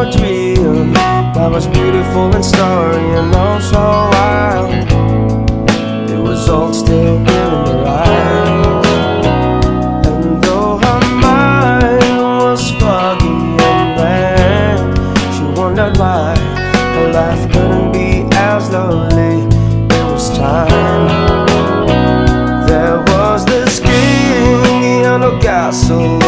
a dream that was beautiful and starry and oh also wild. It was all still in her eyes, and though her mind was foggy and blank, she wondered why her life couldn't be as lovely. It was time. There was this king in a castle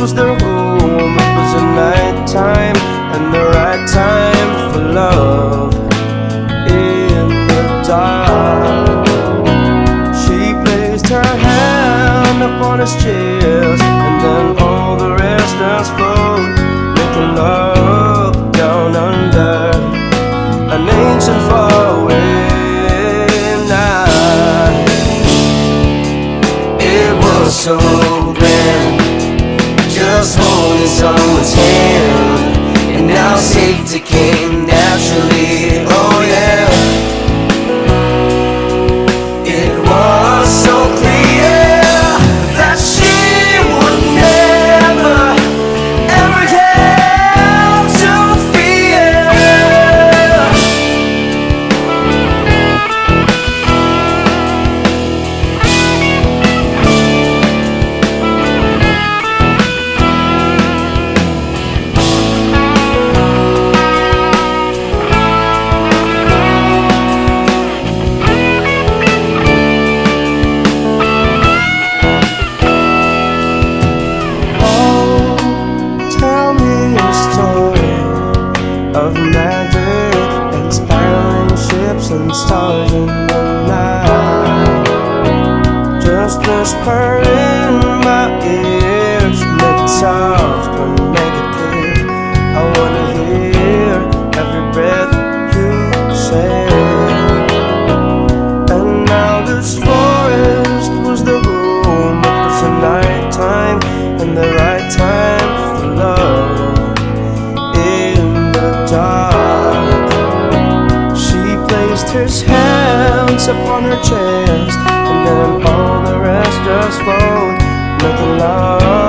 was their home. It was a night time and the right time for love. In the dark, she placed her hand upon his chest, and then all the rest just flowed, making love down under an ancient faraway night. It was so grand, just holding someone's hand, and now safety came naturally. Whisper in my ears, it soft or make it clear. I wanna hear every breath you say. And now this forest was the room. It was a night time and the right time for love. In the dark, she placed her hands upon her chest, just flowed, love